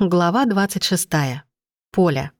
Глава 26. Поля.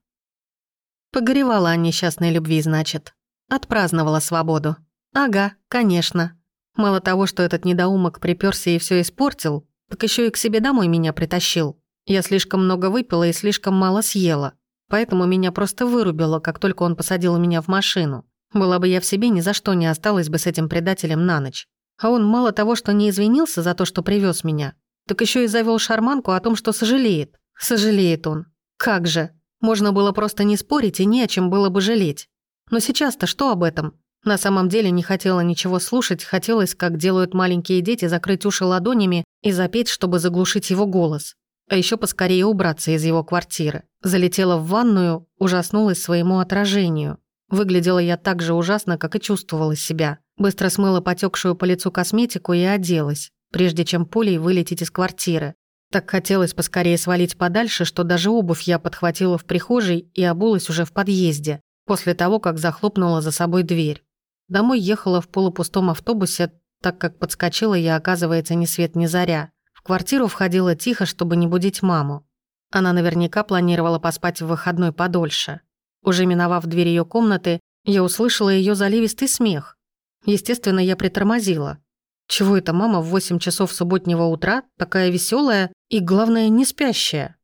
Погоревала о несчастной любви, значит. Отпраздновала свободу. Ага, конечно. Мало того, что этот недоумок приперся и все испортил, так еще и к себе домой меня притащил. Я слишком много выпила и слишком мало съела. Поэтому меня просто вырубило, как только он посадил меня в машину. Была бы я в себе, ни за что не осталась бы с этим предателем на ночь. А он мало того, что не извинился за то, что привез меня, так еще и завел шарманку о том, что сожалеет. Сожалеет он. Как же. Можно было просто не спорить и не о чем было бы жалеть. Но сейчас-то что об этом? На самом деле не хотела ничего слушать, хотелось, как делают маленькие дети, закрыть уши ладонями и запеть, чтобы заглушить его голос. А еще поскорее убраться из его квартиры. Залетела в ванную, ужаснулась своему отражению. Выглядела я так же ужасно, как и чувствовала себя. Быстро смыла потекшую по лицу косметику и оделась, прежде чем пулей вылететь из квартиры. Так хотелось поскорее свалить подальше, что даже обувь я подхватила в прихожей и обулась уже в подъезде, после того, как захлопнула за собой дверь. Домой ехала в полупустом автобусе, так как подскочила я, оказывается, ни свет ни заря. В квартиру входила тихо, чтобы не будить маму. Она наверняка планировала поспать в выходной подольше. Уже миновав дверь ее комнаты, я услышала ее заливистый смех. Естественно, я притормозила. Чего это мама в 8 часов субботнего утра, такая веселая и, главное, не спящая?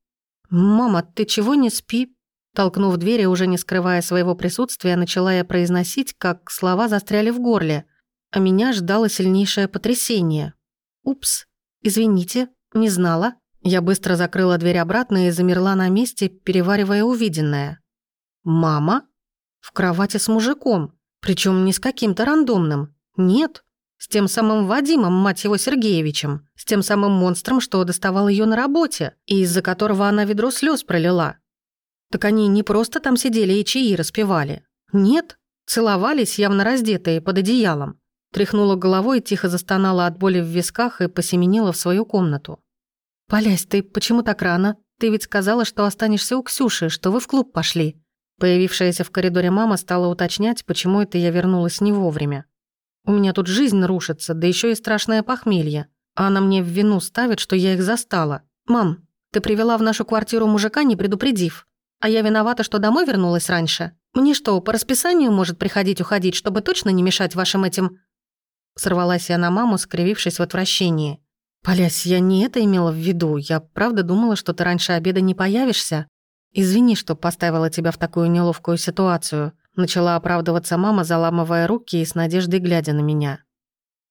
«Мама, ты чего не спи?» Толкнув дверь и уже не скрывая своего присутствия, начала я произносить, как слова застряли в горле, а меня ждало сильнейшее потрясение. «Упс, извините, не знала». Я быстро закрыла дверь обратно и замерла на месте, переваривая увиденное. «Мама? В кровати с мужиком, причем не с каким-то рандомным. Нет, с тем самым Вадимом, мать его, Сергеевичем. С тем самым монстром, что доставал ее на работе, и из-за которого она ведро слез пролила. Так они не просто там сидели и чаи распевали. Нет, целовались, явно раздетые, под одеялом. Тряхнула головой, тихо застонала от боли в висках и посеменила в свою комнату. «Полясь, ты почему так рано? Ты ведь сказала, что останешься у Ксюши, что вы в клуб пошли». Появившаяся в коридоре мама стала уточнять, почему это я вернулась не вовремя. У меня тут жизнь рушится, да еще и страшное похмелье. А она мне в вину ставит, что я их застала. Мам, ты привела в нашу квартиру мужика, не предупредив. А я виновата, что домой вернулась раньше. Мне что, по расписанию может приходить-уходить, чтобы точно не мешать вашим этим...» Сорвалась я на маму, скривившись в отвращении. «Полясь, я не это имела в виду. Я правда думала, что ты раньше обеда не появишься. Извини, что поставила тебя в такую неловкую ситуацию. Начала оправдываться мама, заламывая руки и с надеждой глядя на меня.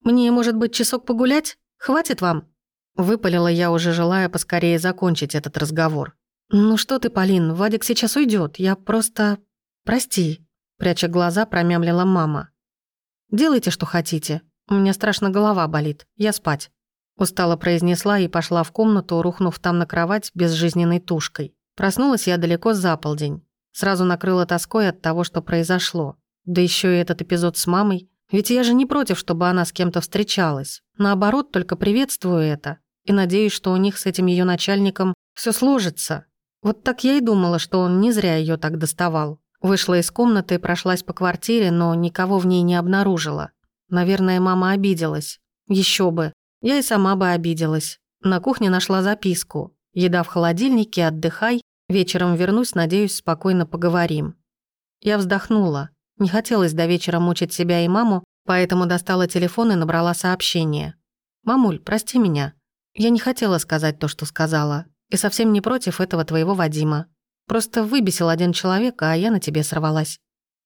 «Мне, может быть, часок погулять? Хватит вам?» Выпалила я, уже желая поскорее закончить этот разговор. «Ну что ты, Полин, Вадик сейчас уйдет. Я просто... Прости», — пряча глаза, промямлила мама. «Делайте, что хотите. У меня страшно голова болит. Я спать». Устало произнесла и пошла в комнату, рухнув там на кровать безжизненной тушкой. Проснулась я далеко за полдень. Сразу накрыла тоской от того, что произошло. Да еще и этот эпизод с мамой. Ведь я же не против, чтобы она с кем-то встречалась. Наоборот, только приветствую это. И надеюсь, что у них с этим ее начальником все сложится. Вот так я и думала, что он не зря ее так доставал. Вышла из комнаты и прошлась по квартире, но никого в ней не обнаружила. Наверное, мама обиделась. Еще бы. Я и сама бы обиделась. На кухне нашла записку. Еда в холодильнике, отдыхай, Вечером вернусь, надеюсь, спокойно поговорим. Я вздохнула. Не хотелось до вечера мучить себя и маму, поэтому достала телефон и набрала сообщение. «Мамуль, прости меня. Я не хотела сказать то, что сказала. И совсем не против этого твоего Вадима. Просто выбесил один человек, а я на тебе сорвалась.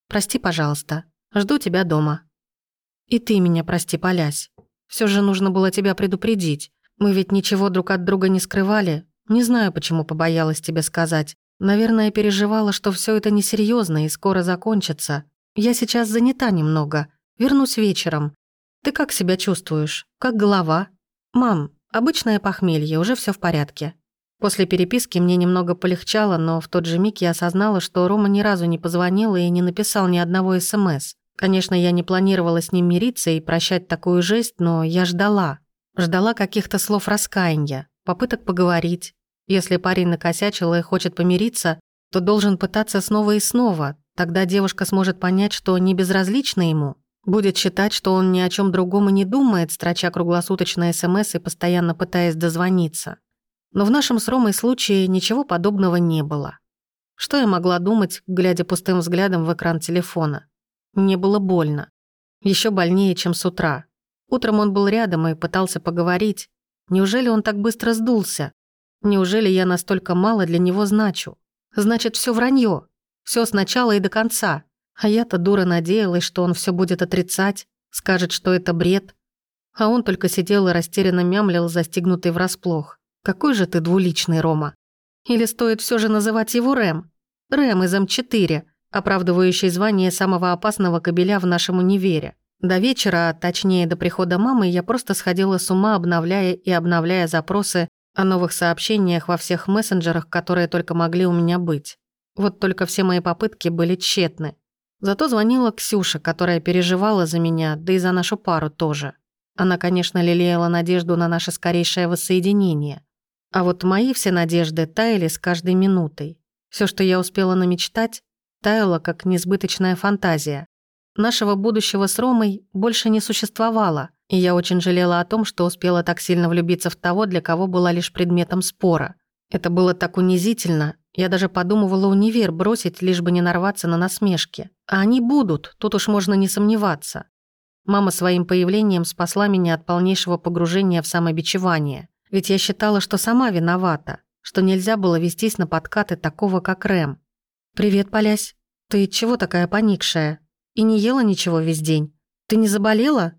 Прости, пожалуйста. Жду тебя дома». «И ты меня прости, Полясь. Все же нужно было тебя предупредить. Мы ведь ничего друг от друга не скрывали, не знаю, почему побоялась тебе сказать. Наверное, переживала, что все это несерьезно и скоро закончится. Я сейчас занята немного. Вернусь вечером. Ты как себя чувствуешь? Как голова? Мам, обычное похмелье, уже все в порядке. После переписки мне немного полегчало, но в тот же миг я осознала, что Рома ни разу не позвонил и не написал ни одного СМС. Конечно, я не планировала с ним мириться и прощать такую жесть, но я ждала. Ждала каких-то слов раскаяния попыток поговорить. Если парень накосячил и хочет помириться, то должен пытаться снова и снова. Тогда девушка сможет понять, что не безразлично ему. Будет считать, что он ни о чем другом и не думает, строча круглосуточные СМС и постоянно пытаясь дозвониться. Но в нашем с Ромой случае ничего подобного не было. Что я могла думать, глядя пустым взглядом в экран телефона? Мне было больно. Еще больнее, чем с утра. Утром он был рядом и пытался поговорить. Неужели он так быстро сдулся? Неужели я настолько мало для него значу? Значит, все вранье. Все сначала и до конца. А я-то дура надеялась, что он все будет отрицать, скажет, что это бред. А он только сидел и растерянно мямлил, застигнутый врасплох. Какой же ты двуличный, Рома. Или стоит все же называть его Рэм? Рэм из М4, оправдывающий звание самого опасного кобеля в нашем универе. До вечера, а точнее до прихода мамы, я просто сходила с ума, обновляя и обновляя запросы о новых сообщениях во всех мессенджерах, которые только могли у меня быть. Вот только все мои попытки были тщетны. Зато звонила Ксюша, которая переживала за меня, да и за нашу пару тоже. Она, конечно, лелеяла надежду на наше скорейшее воссоединение. А вот мои все надежды таяли с каждой минутой. Все, что я успела намечтать, таяло, как несбыточная фантазия. Нашего будущего с Ромой больше не существовало, и я очень жалела о том, что успела так сильно влюбиться в того, для кого была лишь предметом спора. Это было так унизительно, я даже подумывала универ бросить, лишь бы не нарваться на насмешки. А они будут, тут уж можно не сомневаться. Мама своим появлением спасла меня от полнейшего погружения в самобичевание. Ведь я считала, что сама виновата, что нельзя было вестись на подкаты такого, как Рэм. «Привет, Полясь. Ты чего такая поникшая? И не ела ничего весь день? Ты не заболела?»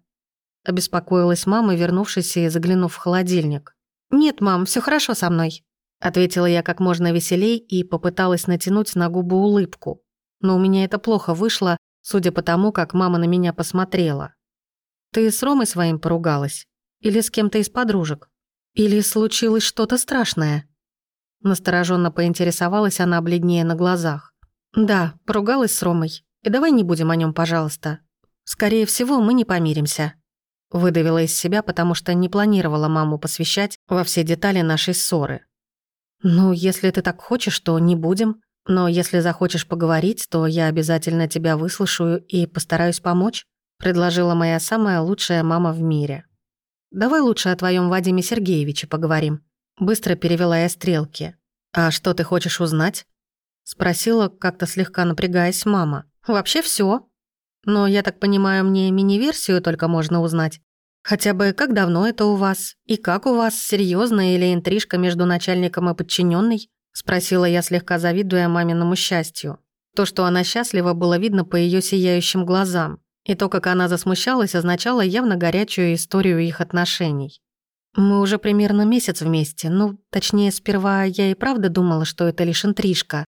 Обеспокоилась мама, вернувшись и заглянув в холодильник. «Нет, мам, все хорошо со мной», ответила я как можно веселей и попыталась натянуть на губы улыбку. Но у меня это плохо вышло, судя по тому, как мама на меня посмотрела. «Ты с Ромой своим поругалась? Или с кем-то из подружек?» Или случилось что-то страшное? Настороженно поинтересовалась она, бледнее на глазах. Да, поругалась с Ромой. И давай не будем о нем, пожалуйста. Скорее всего, мы не помиримся. Выдавила из себя, потому что не планировала маму посвящать во все детали нашей ссоры. «Ну, если ты так хочешь, то не будем. Но если захочешь поговорить, то я обязательно тебя выслушаю и постараюсь помочь», предложила моя самая лучшая мама в мире. Давай лучше о твоем Вадиме Сергеевиче поговорим». Быстро перевела я стрелки. «А что ты хочешь узнать?» Спросила, как-то слегка напрягаясь мама. «Вообще все. Но, я так понимаю, мне мини-версию только можно узнать. Хотя бы как давно это у вас? И как у вас, серьезная или интрижка между начальником и подчиненной? Спросила я, слегка завидуя маминому счастью. То, что она счастлива, было видно по ее сияющим глазам. И то, как она засмущалась, означало явно горячую историю их отношений. Мы уже примерно месяц вместе, ну, точнее, сперва я и правда думала, что это лишь интрижка.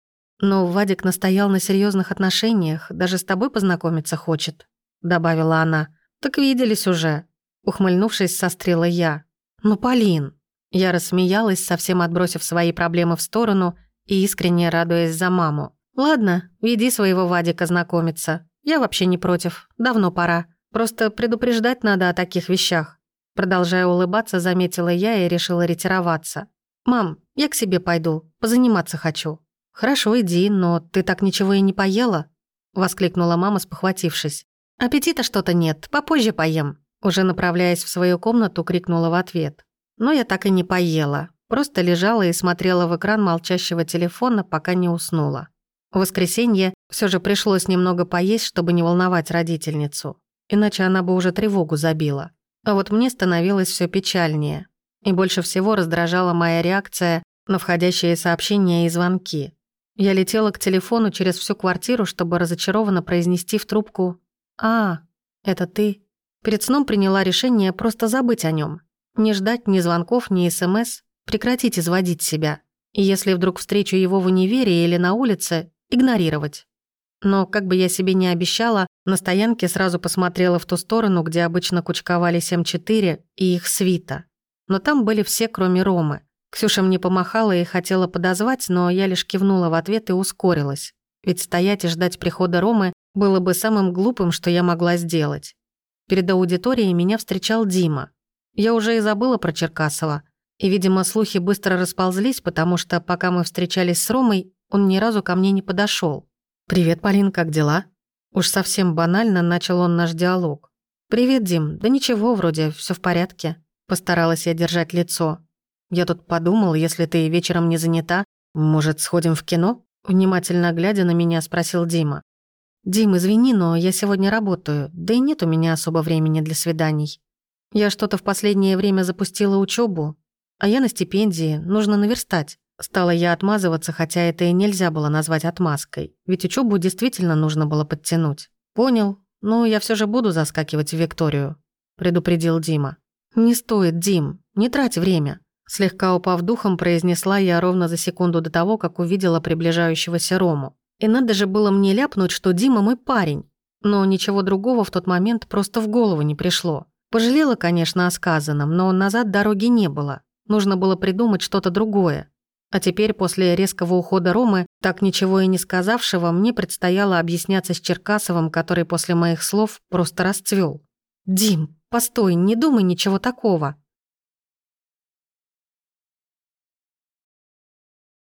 Но Вадик настоял на серьезных отношениях, даже с тобой познакомиться хочет», — добавила она. «Так виделись уже», — ухмыльнувшись, сострила я. «Ну, Полин». Я рассмеялась, совсем отбросив свои проблемы в сторону и искренне радуясь за маму. «Ладно, веди своего Вадика знакомиться. Я вообще не против. Давно пора. Просто предупреждать надо о таких вещах. Продолжая улыбаться, заметила я и решила ретироваться. «Мам, я к себе пойду. Позаниматься хочу». «Хорошо, иди, но ты так ничего и не поела?» Воскликнула мама, спохватившись. «Аппетита что-то нет, попозже поем». Уже направляясь в свою комнату, крикнула в ответ. Но я так и не поела. Просто лежала и смотрела в экран молчащего телефона, пока не уснула. В воскресенье все же пришлось немного поесть, чтобы не волновать родительницу. Иначе она бы уже тревогу забила. А вот мне становилось все печальнее. И больше всего раздражала моя реакция на входящие сообщения и звонки. Я летела к телефону через всю квартиру, чтобы разочарованно произнести в трубку «А, это ты». Перед сном приняла решение просто забыть о нем, Не ждать ни звонков, ни СМС, прекратить изводить себя. И если вдруг встречу его в универе или на улице, игнорировать. Но, как бы я себе не обещала, на стоянке сразу посмотрела в ту сторону, где обычно кучковались М4 и их свита. Но там были все, кроме Ромы. Ксюша мне помахала и хотела подозвать, но я лишь кивнула в ответ и ускорилась. Ведь стоять и ждать прихода Ромы было бы самым глупым, что я могла сделать. Перед аудиторией меня встречал Дима. Я уже и забыла про Черкасова. И, видимо, слухи быстро расползлись, потому что, пока мы встречались с Ромой, он ни разу ко мне не подошел. «Привет, Полин, как дела?» Уж совсем банально начал он наш диалог. «Привет, Дим. Да ничего, вроде, все в порядке». Постаралась я держать лицо. Я тут подумал, если ты вечером не занята, может, сходим в кино?» Внимательно глядя на меня, спросил Дима. «Дим, извини, но я сегодня работаю, да и нет у меня особо времени для свиданий. Я что-то в последнее время запустила учебу, а я на стипендии, нужно наверстать». Стала я отмазываться, хотя это и нельзя было назвать отмазкой, ведь учебу действительно нужно было подтянуть. «Понял, но я все же буду заскакивать в Викторию», — предупредил Дима. «Не стоит, Дим, не трать время», — слегка упав духом, произнесла я ровно за секунду до того, как увидела приближающегося Рому. И надо же было мне ляпнуть, что Дима мой парень. Но ничего другого в тот момент просто в голову не пришло. Пожалела, конечно, о сказанном, но назад дороги не было. Нужно было придумать что-то другое. А теперь, после резкого ухода Ромы, так ничего и не сказавшего, мне предстояло объясняться с Черкасовым, который после моих слов просто расцвел. «Дим, постой, не думай ничего такого»,